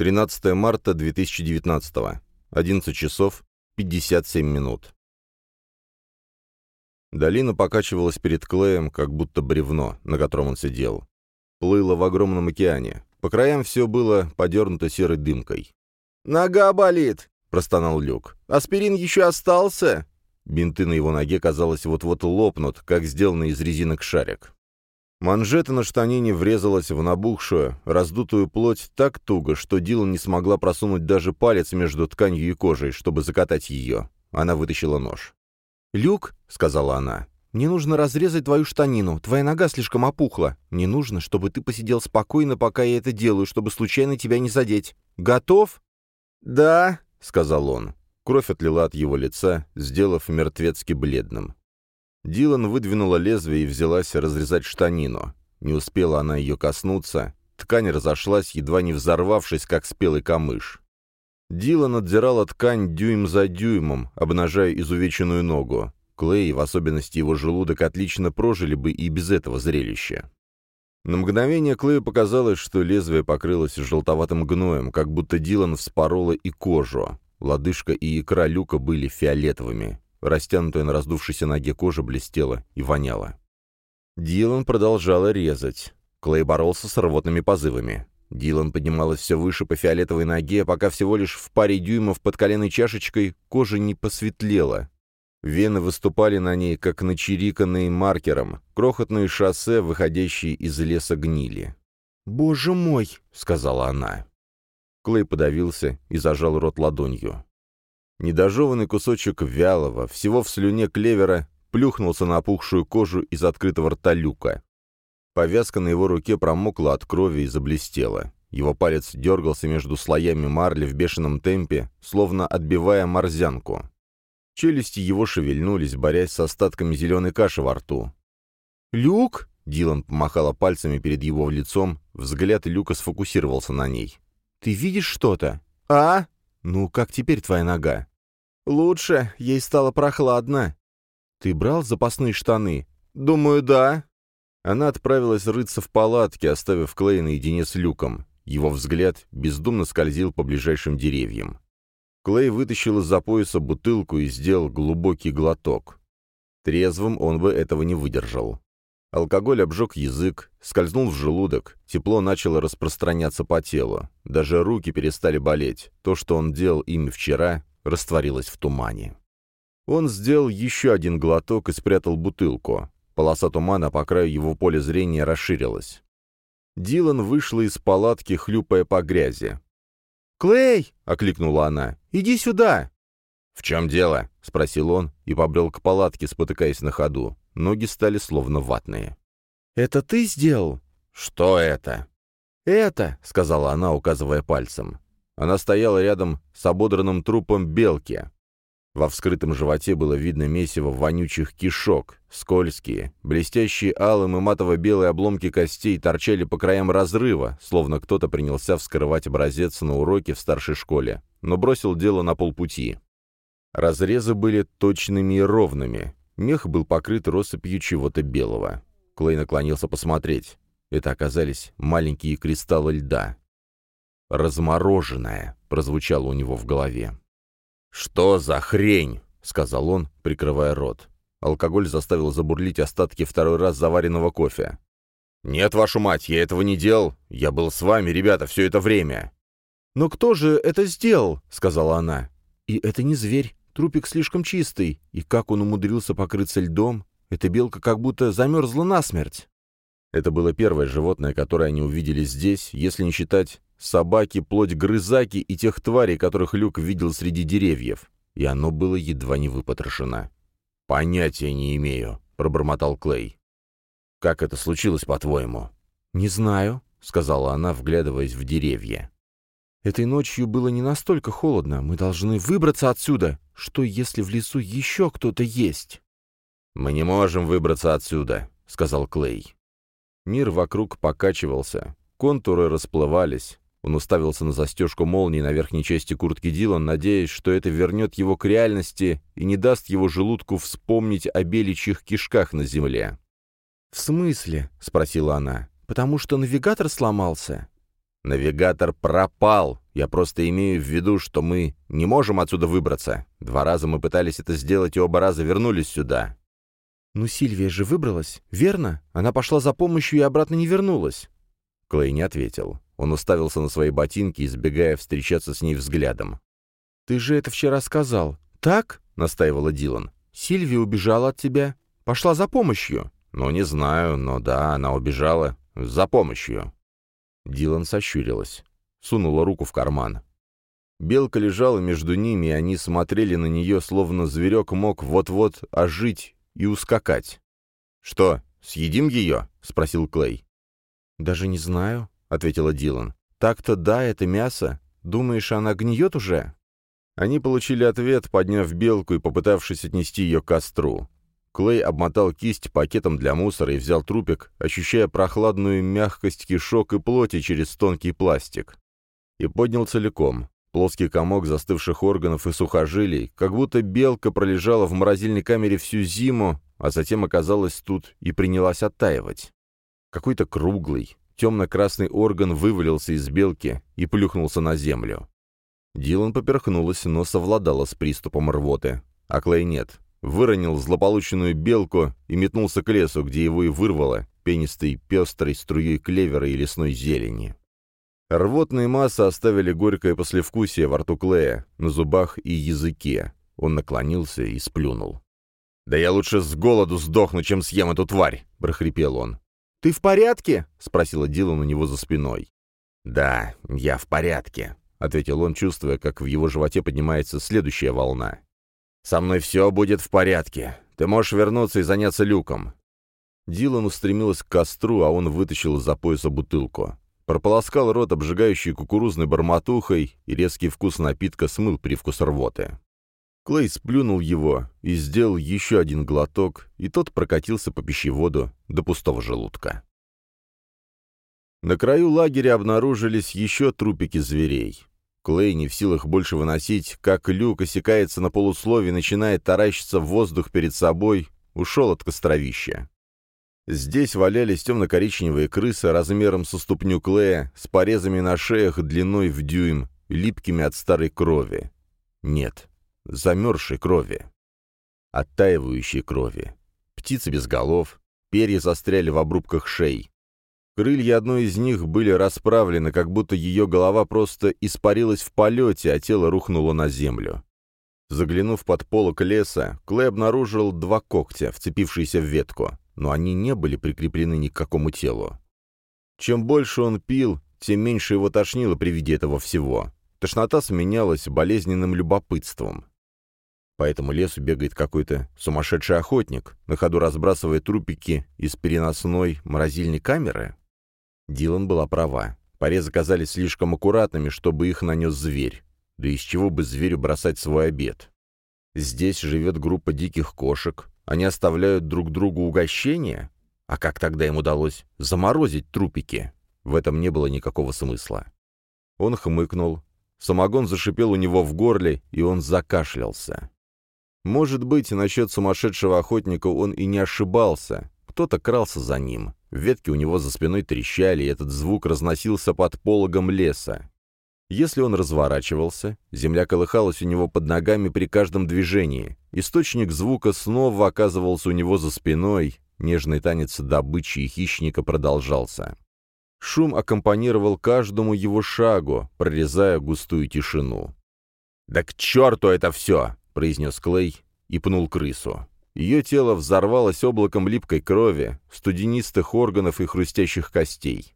13 марта 2019. 11 часов 57 минут. Долина покачивалась перед Клеем, как будто бревно, на котором он сидел. Плыло в огромном океане. По краям все было подернуто серой дымкой. «Нога болит!» — простонал Люк. «Аспирин еще остался?» Бинты на его ноге, казалось, вот-вот лопнут, как сделанный из резинок шарик. Манжета на штанине врезалась в набухшую, раздутую плоть так туго, что Дилан не смогла просунуть даже палец между тканью и кожей, чтобы закатать ее. Она вытащила нож. «Люк», — сказала она, — «мне нужно разрезать твою штанину. Твоя нога слишком опухла. Мне нужно, чтобы ты посидел спокойно, пока я это делаю, чтобы случайно тебя не задеть. Готов?» «Да», — сказал он. Кровь отлила от его лица, сделав мертвецки бледным. Дилан выдвинула лезвие и взялась разрезать штанину. Не успела она ее коснуться. Ткань разошлась, едва не взорвавшись, как спелый камыш. Дилан отдирала ткань дюйм за дюймом, обнажая изувеченную ногу. Клей, в особенности его желудок, отлично прожили бы и без этого зрелища. На мгновение Клею показалось, что лезвие покрылось желтоватым гноем, как будто Дилан вспорола и кожу. Лодыжка и икра люка были фиолетовыми. Растянутая на раздувшейся ноге кожа блестела и воняла. Дилан продолжала резать. Клей боролся с рвотными позывами. Дилан поднималась все выше по фиолетовой ноге, пока всего лишь в паре дюймов под коленной чашечкой кожа не посветлела. Вены выступали на ней, как начериканные маркером, крохотные шоссе, выходящие из леса гнили. «Боже мой!» — сказала она. Клей подавился и зажал рот ладонью. Недожеванный кусочек вялого, всего в слюне клевера, плюхнулся на опухшую кожу из открытого рта люка. Повязка на его руке промокла от крови и заблестела. Его палец дергался между слоями марли в бешеном темпе, словно отбивая морзянку. Челюсти его шевельнулись, борясь с остатками зеленой каши во рту. «Люк?» — Дилан помахала пальцами перед его лицом, взгляд Люка сфокусировался на ней. «Ты видишь что-то?» «А? Ну, как теперь твоя нога?» «Лучше, ей стало прохладно». «Ты брал запасные штаны?» «Думаю, да». Она отправилась рыться в палатке, оставив Клей наедине с Люком. Его взгляд бездумно скользил по ближайшим деревьям. Клей вытащил из-за пояса бутылку и сделал глубокий глоток. Трезвым он бы этого не выдержал. Алкоголь обжег язык, скользнул в желудок, тепло начало распространяться по телу. Даже руки перестали болеть. То, что он делал ими вчера, растворилась в тумане. Он сделал еще один глоток и спрятал бутылку. Полоса тумана по краю его поля зрения расширилась. Дилан вышла из палатки, хлюпая по грязи. «Клей!» — окликнула она. «Иди сюда!» «В чем дело?» — спросил он и побрел к палатке, спотыкаясь на ходу. Ноги стали словно ватные. «Это ты сделал?» «Что это?» «Это!» — сказала она, указывая пальцем. Она стояла рядом с ободранным трупом белки. Во вскрытом животе было видно месиво вонючих кишок, скользкие, блестящие алым и матово-белые обломки костей торчали по краям разрыва, словно кто-то принялся вскрывать образец на уроке в старшей школе, но бросил дело на полпути. Разрезы были точными и ровными, мех был покрыт россыпью чего-то белого. Клей наклонился посмотреть. Это оказались маленькие кристаллы льда. «Размороженное», — прозвучало у него в голове. «Что за хрень?» — сказал он, прикрывая рот. Алкоголь заставил забурлить остатки второй раз заваренного кофе. «Нет, вашу мать, я этого не делал. Я был с вами, ребята, все это время». «Но кто же это сделал?» — сказала она. «И это не зверь. Трупик слишком чистый. И как он умудрился покрыться льдом? Эта белка как будто замерзла насмерть». Это было первое животное, которое они увидели здесь, если не считать собаки, плоть-грызаки и тех тварей, которых Люк видел среди деревьев, и оно было едва не выпотрошено. «Понятия не имею», — пробормотал Клей. «Как это случилось, по-твоему?» «Не знаю», — сказала она, вглядываясь в деревья. «Этой ночью было не настолько холодно. Мы должны выбраться отсюда. Что, если в лесу еще кто-то есть?» «Мы не можем выбраться отсюда», — сказал Клей. Мир вокруг покачивался, контуры расплывались, он уставился на застежку молнии на верхней части куртки Дилан, надеясь, что это вернет его к реальности и не даст его желудку вспомнить о беличьих кишках на земле. «В смысле?» — спросила она. «Потому что навигатор сломался?» «Навигатор пропал, Я просто имею в виду, что мы не можем отсюда выбраться. Два раза мы пытались это сделать, и оба раза вернулись сюда». «Ну, Сильвия же выбралась, верно? Она пошла за помощью и обратно не вернулась». Клей не ответил. Он уставился на свои ботинки, избегая встречаться с ней взглядом. «Ты же это вчера сказал. Так?» — настаивала Дилан. «Сильвия убежала от тебя. Пошла за помощью». «Ну, не знаю, но да, она убежала. За помощью». Дилан сощурилась сунула руку в карман. Белка лежала между ними, и они смотрели на нее, словно зверек мог вот-вот ожить и ускакать. «Что, съедим ее?» — спросил Клей. «Даже не знаю», — ответила Дилан. «Так-то да, это мясо. Думаешь, она гниет уже?» Они получили ответ, подняв белку и попытавшись отнести ее к костру. Клей обмотал кисть пакетом для мусора и взял трупик, ощущая прохладную мягкость кишок и плоти через тонкий пластик и поднял целиком. Плоский комок застывших органов и сухожилий, как будто белка пролежала в морозильной камере всю зиму, а затем оказалась тут и принялась оттаивать. Какой-то круглый, темно-красный орган вывалился из белки и плюхнулся на землю. Дилан поперхнулась, но совладала с приступом рвоты. А Клей нет. Выронил злополученную белку и метнулся к лесу, где его и вырвало, пенистой пестрой струей клевера и лесной зелени. Рвотные массы оставили горькое послевкусие во рту Клея, на зубах и языке. Он наклонился и сплюнул. «Да я лучше с голоду сдохну, чем съем эту тварь!» — прохрипел он. «Ты в порядке?» — спросила Дилан у него за спиной. «Да, я в порядке», — ответил он, чувствуя, как в его животе поднимается следующая волна. «Со мной все будет в порядке. Ты можешь вернуться и заняться люком». Дилан устремилась к костру, а он вытащил из-за пояса бутылку. Прополоскал рот обжигающей кукурузной бормотухой, и резкий вкус напитка смыл привкус рвоты. Клей сплюнул его и сделал еще один глоток, и тот прокатился по пищеводу до пустого желудка. На краю лагеря обнаружились еще трупики зверей. Клей не в силах больше выносить, как люк осекается на полуслове и начинает таращиться в воздух перед собой, ушел от костровища. Здесь валялись темно-коричневые крысы размером со ступню Клея, с порезами на шеях длиной в дюйм, липкими от старой крови. Нет, замерзшей крови. Оттаивающей крови. Птицы без голов, перья застряли в обрубках шей. Крылья одной из них были расправлены, как будто ее голова просто испарилась в полете, а тело рухнуло на землю. Заглянув под полок леса, Клей обнаружил два когтя, вцепившиеся в ветку но они не были прикреплены ни к какому телу. Чем больше он пил, тем меньше его тошнило при виде этого всего. Тошнота сменялась болезненным любопытством. По этому лесу бегает какой-то сумасшедший охотник, на ходу разбрасывая трупики из переносной морозильной камеры. Дилан была права. Порезы казались слишком аккуратными, чтобы их нанес зверь. Да из чего бы зверю бросать свой обед? Здесь живет группа диких кошек, они оставляют друг другу угощения? А как тогда им удалось заморозить трупики? В этом не было никакого смысла. Он хмыкнул. Самогон зашипел у него в горле, и он закашлялся. Может быть, насчет сумасшедшего охотника он и не ошибался. Кто-то крался за ним. Ветки у него за спиной трещали, и этот звук разносился под пологом леса. Если он разворачивался, земля колыхалась у него под ногами при каждом движении. Источник звука снова оказывался у него за спиной. Нежный танец добычи и хищника продолжался. Шум аккомпанировал каждому его шагу, прорезая густую тишину. «Да к черту это все!» — произнес Клей и пнул крысу. Ее тело взорвалось облаком липкой крови, студенистых органов и хрустящих костей.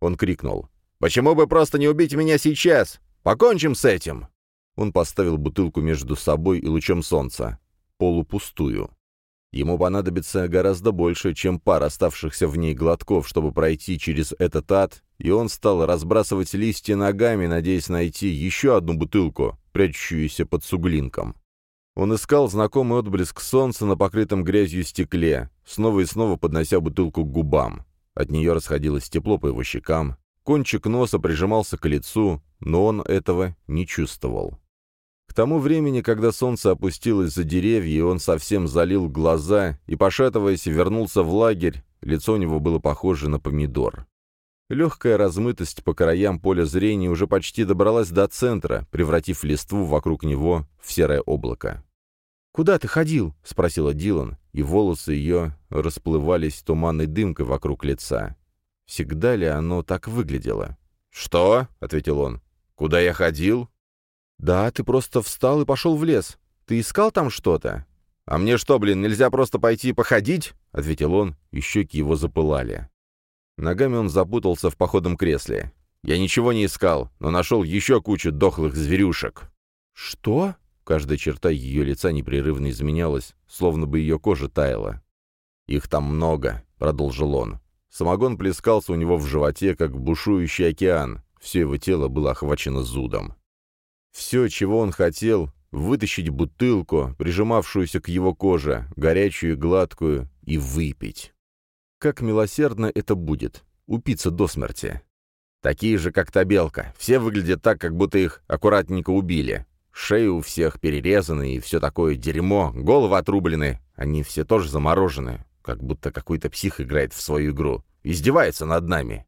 Он крикнул. «Почему бы просто не убить меня сейчас? Покончим с этим!» Он поставил бутылку между собой и лучом солнца, полупустую. Ему понадобится гораздо больше, чем пара оставшихся в ней глотков, чтобы пройти через этот ад, и он стал разбрасывать листья ногами, надеясь найти еще одну бутылку, прячущуюся под суглинком. Он искал знакомый отблеск солнца на покрытом грязью стекле, снова и снова поднося бутылку к губам. От нее расходилось тепло по его щекам, Кончик носа прижимался к лицу, но он этого не чувствовал. К тому времени, когда солнце опустилось за деревья, и он совсем залил глаза и, пошатываясь, вернулся в лагерь, лицо у него было похоже на помидор. Легкая размытость по краям поля зрения уже почти добралась до центра, превратив листву вокруг него в серое облако. «Куда ты ходил?» — спросила Дилан, и волосы ее расплывались туманной дымкой вокруг лица. Всегда ли оно так выглядело? «Что?» — ответил он. «Куда я ходил?» «Да, ты просто встал и пошел в лес. Ты искал там что-то?» «А мне что, блин, нельзя просто пойти походить?» — ответил он, и щеки его запылали. Ногами он запутался в походном кресле. «Я ничего не искал, но нашел еще кучу дохлых зверюшек». «Что?» Каждая черта ее лица непрерывно изменялась, словно бы ее кожа таяла. «Их там много», — продолжил он. Самогон плескался у него в животе, как бушующий океан. Все его тело было охвачено зудом. Все, чего он хотел, вытащить бутылку, прижимавшуюся к его коже, горячую и гладкую, и выпить. Как милосердно это будет — упиться до смерти. Такие же, как та белка. Все выглядят так, как будто их аккуратненько убили. Шеи у всех перерезаны и все такое дерьмо, головы отрублены. Они все тоже заморожены, как будто какой-то псих играет в свою игру. Издевается над нами.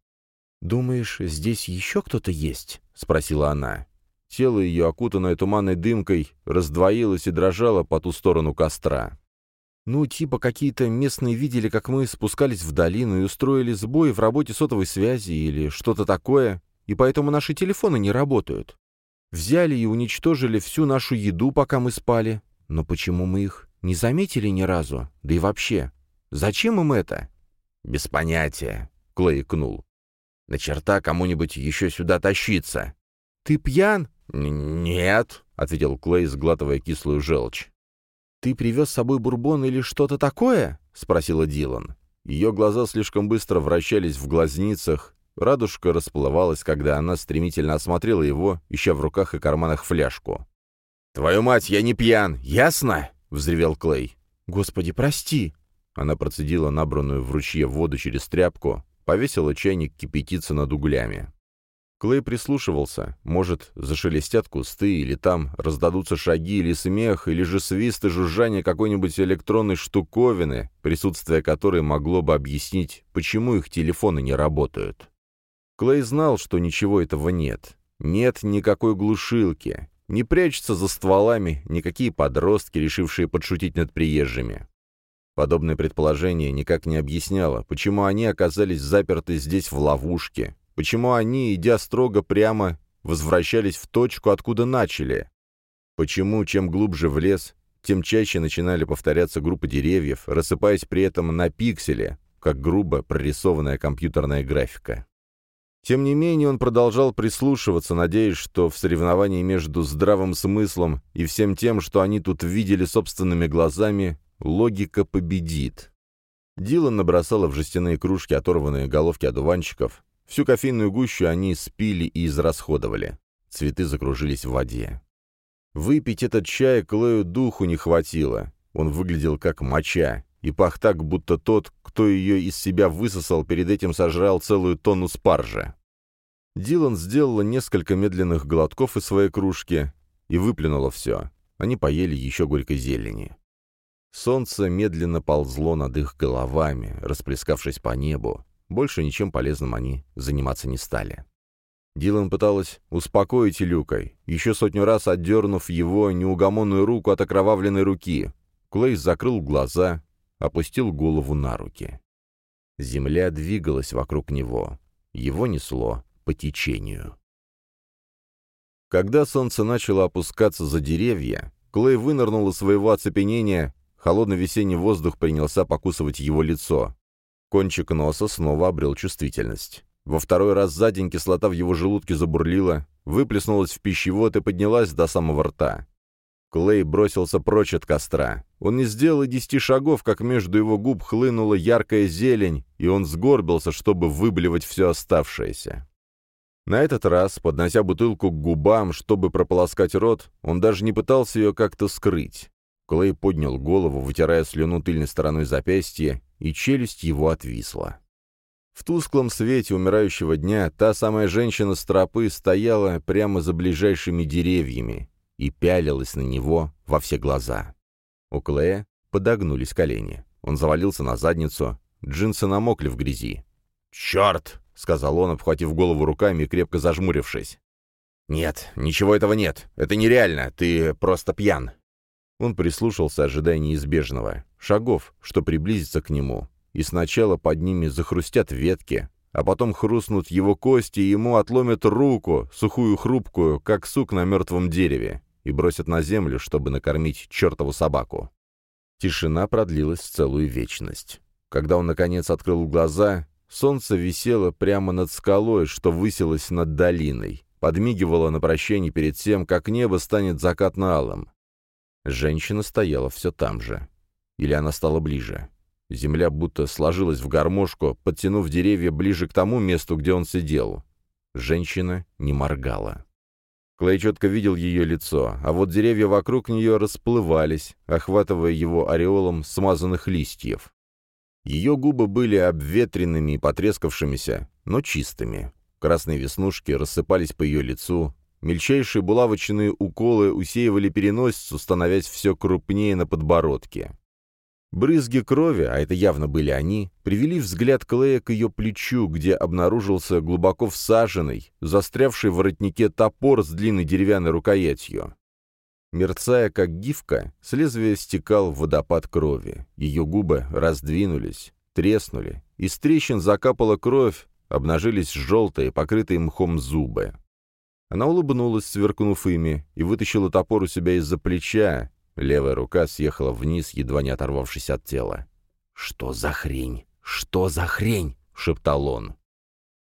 «Думаешь, здесь еще кто-то есть?» — спросила она. Тело ее, окутанное туманной дымкой, раздвоилось и дрожало по ту сторону костра. «Ну, типа какие-то местные видели, как мы спускались в долину и устроили сбой в работе сотовой связи или что-то такое, и поэтому наши телефоны не работают. Взяли и уничтожили всю нашу еду, пока мы спали. Но почему мы их не заметили ни разу? Да и вообще, зачем им это?» «Без понятия», — Клей кнул. «На черта кому-нибудь еще сюда тащиться». «Ты пьян?» «Нет», — ответил Клей, сглатывая кислую желчь. «Ты привез с собой бурбон или что-то такое?» — спросила Дилан. Ее глаза слишком быстро вращались в глазницах, радужка расплывалась, когда она стремительно осмотрела его, ища в руках и карманах фляжку. «Твою мать, я не пьян, ясно?» — взревел Клей. «Господи, прости!» Она процедила набранную в ручье воду через тряпку, повесила чайник кипятиться над углями. Клей прислушивался. Может, зашелестят кусты, или там раздадутся шаги, или смех, или же свист и жужжание какой-нибудь электронной штуковины, присутствие которой могло бы объяснить, почему их телефоны не работают. Клей знал, что ничего этого нет. Нет никакой глушилки. Не прячутся за стволами никакие подростки, решившие подшутить над приезжими. Подобное предположение никак не объясняло, почему они оказались заперты здесь в ловушке, Почему они, идя строго прямо, возвращались в точку, откуда начали? Почему, чем глубже в лес, тем чаще начинали повторяться группы деревьев, рассыпаясь при этом на пиксели, как грубо прорисованная компьютерная графика? Тем не менее, он продолжал прислушиваться, надеясь, что в соревновании между здравым смыслом и всем тем, что они тут видели собственными глазами, логика победит. Дилан набросала в жестяные кружки оторванные головки одуванчиков, Всю кофейную гущу они спили и израсходовали. Цветы закружились в воде. Выпить этот чай Клою духу не хватило. Он выглядел как моча, и пах так, будто тот, кто ее из себя высосал, перед этим сожрал целую тонну спаржи. Дилан сделала несколько медленных глотков из своей кружки и выплюнула все. Они поели еще горькой зелени. Солнце медленно ползло над их головами, расплескавшись по небу, больше ничем полезным они заниматься не стали. Дилан пыталась успокоить Люкой, еще сотню раз отдернув его неугомонную руку от окровавленной руки. Клейс закрыл глаза, опустил голову на руки. Земля двигалась вокруг него. Его несло по течению. Когда солнце начало опускаться за деревья, Клей вынырнул из своего оцепенения, холодный весенний воздух принялся покусывать его лицо. Кончик носа снова обрел чувствительность. Во второй раз за день кислота в его желудке забурлила, выплеснулась в пищевод и поднялась до самого рта. Клей бросился прочь от костра. Он не сделал и десяти шагов, как между его губ хлынула яркая зелень, и он сгорбился, чтобы выблевать все оставшееся. На этот раз, поднося бутылку к губам, чтобы прополоскать рот, он даже не пытался ее как-то скрыть. Клей поднял голову, вытирая слюну тыльной стороной запястья, и челюсть его отвисла. В тусклом свете умирающего дня та самая женщина с тропы стояла прямо за ближайшими деревьями и пялилась на него во все глаза. У Клея подогнулись колени. Он завалился на задницу, джинсы намокли в грязи. «Черт!» — сказал он, обхватив голову руками и крепко зажмурившись. «Нет, ничего этого нет. Это нереально. Ты просто пьян». Он прислушался, ожидая неизбежного. Шагов, что приблизится к нему. И сначала под ними захрустят ветки, а потом хрустнут его кости, и ему отломят руку, сухую хрупкую, как сук на мертвом дереве, и бросят на землю, чтобы накормить чертову собаку. Тишина продлилась целую вечность. Когда он, наконец, открыл глаза, солнце висело прямо над скалой, что высилось над долиной, подмигивало на прощание перед тем, как небо станет закатно-алым. Женщина стояла все там же. Или она стала ближе. Земля будто сложилась в гармошку, подтянув деревья ближе к тому месту, где он сидел. Женщина не моргала. Клей четко видел ее лицо, а вот деревья вокруг нее расплывались, охватывая его ореолом смазанных листьев. Ее губы были обветренными и потрескавшимися, но чистыми. Красные веснушки рассыпались по ее лицу, мельчайшие булавочные уколы усеивали переносицу, становясь все крупнее на подбородке. Брызги крови, а это явно были они, привели взгляд Клея к ее плечу, где обнаружился глубоко всаженный, застрявший в воротнике топор с длинной деревянной рукоятью. Мерцая, как гифка, с лезвия стекал водопад крови. Ее губы раздвинулись, треснули, из трещин закапала кровь, обнажились желтые, покрытые мхом зубы. Она улыбнулась, сверкнув ими, и вытащила топор у себя из-за плеча, Левая рука съехала вниз, едва не оторвавшись от тела. «Что за хрень? Что за хрень?» — шептал он.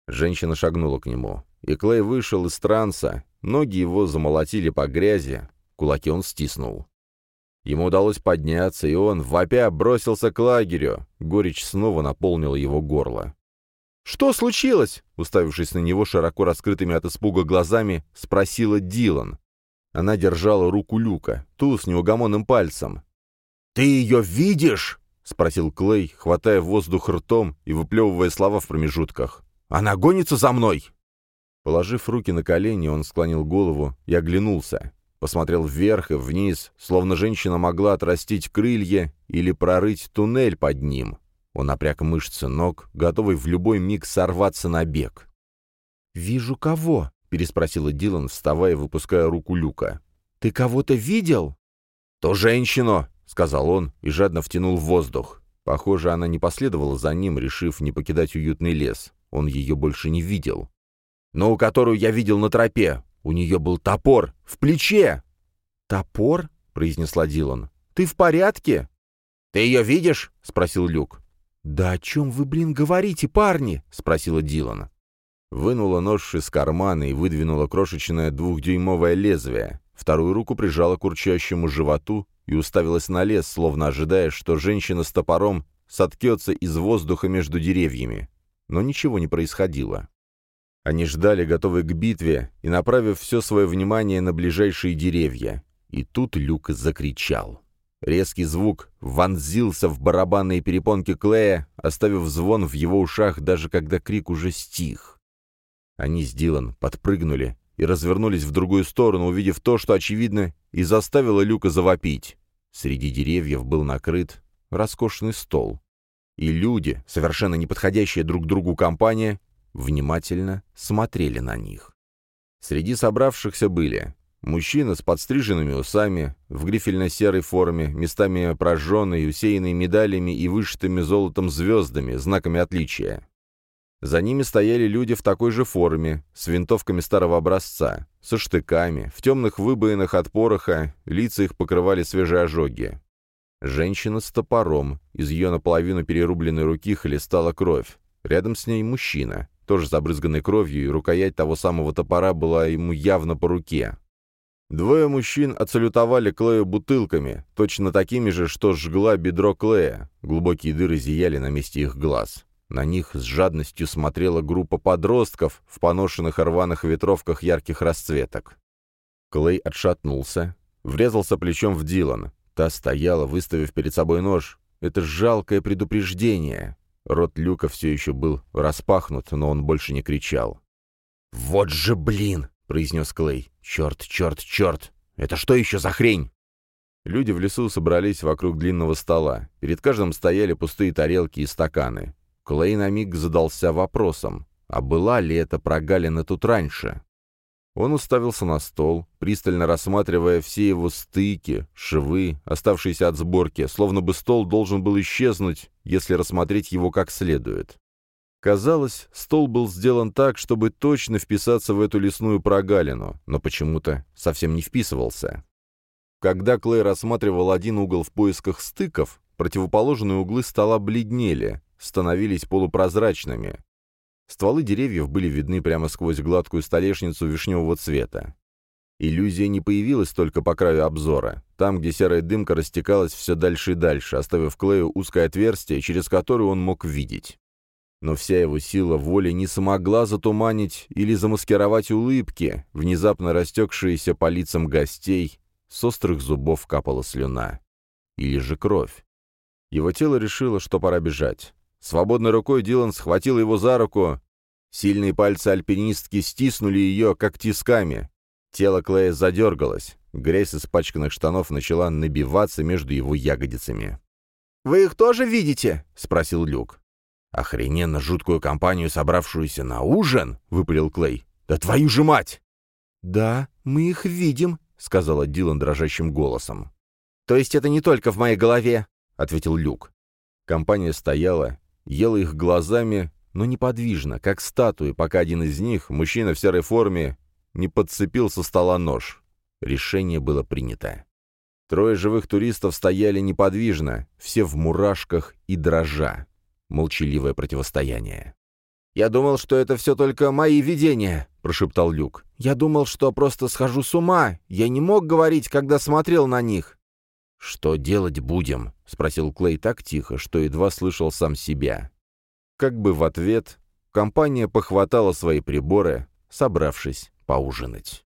Женщина шагнула к нему, и Клей вышел из транса, ноги его замолотили по грязи, кулаки он стиснул. Ему удалось подняться, и он, вопя, бросился к лагерю. Горечь снова наполнила его горло. «Что случилось?» — уставившись на него широко раскрытыми от испуга глазами, спросила Дилан. Она держала руку Люка, ту с неугомонным пальцем. «Ты ее видишь?» — спросил Клей, хватая воздух ртом и выплевывая слова в промежутках. «Она гонится за мной!» Положив руки на колени, он склонил голову и оглянулся. Посмотрел вверх и вниз, словно женщина могла отрастить крылья или прорыть туннель под ним. Он напряг мышцы ног, готовый в любой миг сорваться на бег. «Вижу кого?» переспросила Дилан, вставая и выпуская руку Люка. «Ты кого-то видел?» «То женщину!» — сказал он и жадно втянул в воздух. Похоже, она не последовала за ним, решив не покидать уютный лес. Он ее больше не видел. «Но у которую я видел на тропе. У нее был топор. В плече!» «Топор?» — произнесла Дилан. «Ты в порядке?» «Ты ее видишь?» — спросил Люк. «Да о чем вы, блин, говорите, парни?» — спросила Дилан вынула нож из кармана и выдвинула крошечное двухдюймовое лезвие, вторую руку прижала к урчащему животу и уставилась на лес, словно ожидая, что женщина с топором соткется из воздуха между деревьями. Но ничего не происходило. Они ждали, готовые к битве, и направив все свое внимание на ближайшие деревья. И тут Люк закричал. Резкий звук вонзился в барабанные перепонки Клея, оставив звон в его ушах, даже когда крик уже стих. Они с Дилан подпрыгнули и развернулись в другую сторону, увидев то, что, очевидно, и заставило Люка завопить. Среди деревьев был накрыт роскошный стол. И люди, совершенно не подходящие друг другу компания, внимательно смотрели на них. Среди собравшихся были мужчина с подстриженными усами, в грифельно-серой форме, местами прожженной, усеянной медалями и вышитыми золотом звездами, знаками отличия. За ними стояли люди в такой же форме, с винтовками старого образца, со штыками, в темных выбоинах от пороха, лица их покрывали свежие ожоги. Женщина с топором, из ее наполовину перерубленной руки хлестала кровь. Рядом с ней мужчина, тоже забрызганный кровью, и рукоять того самого топора была ему явно по руке. Двое мужчин отсалютовали Клею бутылками, точно такими же, что жгла бедро Клея. Глубокие дыры зияли на месте их глаз. На них с жадностью смотрела группа подростков в поношенных рваных ветровках ярких расцветок. Клей отшатнулся, врезался плечом в Дилан. Та стояла, выставив перед собой нож. Это жалкое предупреждение. Рот Люка все еще был распахнут, но он больше не кричал. «Вот же блин!» — произнес Клей. «Черт, черт, черт! Это что еще за хрень?» Люди в лесу собрались вокруг длинного стола. Перед каждым стояли пустые тарелки и стаканы. Клей на миг задался вопросом. А была ли эта прогалина тут раньше? Он уставился на стол, пристально рассматривая все его стыки, швы, оставшиеся от сборки, словно бы стол должен был исчезнуть, если рассмотреть его как следует. Казалось, стол был сделан так, чтобы точно вписаться в эту лесную прогалину, но почему-то совсем не вписывался. Когда Клей рассматривал один угол в поисках стыков, противоположные углы стола бледнели, становились полупрозрачными. Стволы деревьев были видны прямо сквозь гладкую столешницу вишневого цвета. Иллюзия не появилась только по краю обзора, там, где серая дымка растекалась все дальше и дальше, оставив Клею узкое отверстие, через которое он мог видеть. Но вся его сила воли не смогла затуманить или замаскировать улыбки, внезапно растекшиеся по лицам гостей, с острых зубов капала слюна. Или же кровь. Его тело решило, что пора бежать. Свободной рукой Дилан схватил его за руку. Сильные пальцы альпинистки стиснули ее, как тисками. Тело Клея задергалось. Грязь из пачканных штанов начала набиваться между его ягодицами. «Вы их тоже видите?» — спросил Люк. «Охрененно жуткую компанию, собравшуюся на ужин?» — выпалил Клей. «Да твою же мать!» «Да, мы их видим», — сказала Дилан дрожащим голосом. «То есть это не только в моей голове?» — ответил Люк. Компания стояла, ела их глазами, но неподвижно, как статуи, пока один из них, мужчина в серой форме, не подцепил со стола нож. Решение было принято. Трое живых туристов стояли неподвижно, все в мурашках и дрожа. Молчаливое противостояние. «Я думал, что это все только мои видения», — прошептал Люк. «Я думал, что просто схожу с ума. Я не мог говорить, когда смотрел на них». «Что делать будем?» — спросил Клей так тихо, что едва слышал сам себя. Как бы в ответ, компания похватала свои приборы, собравшись поужинать.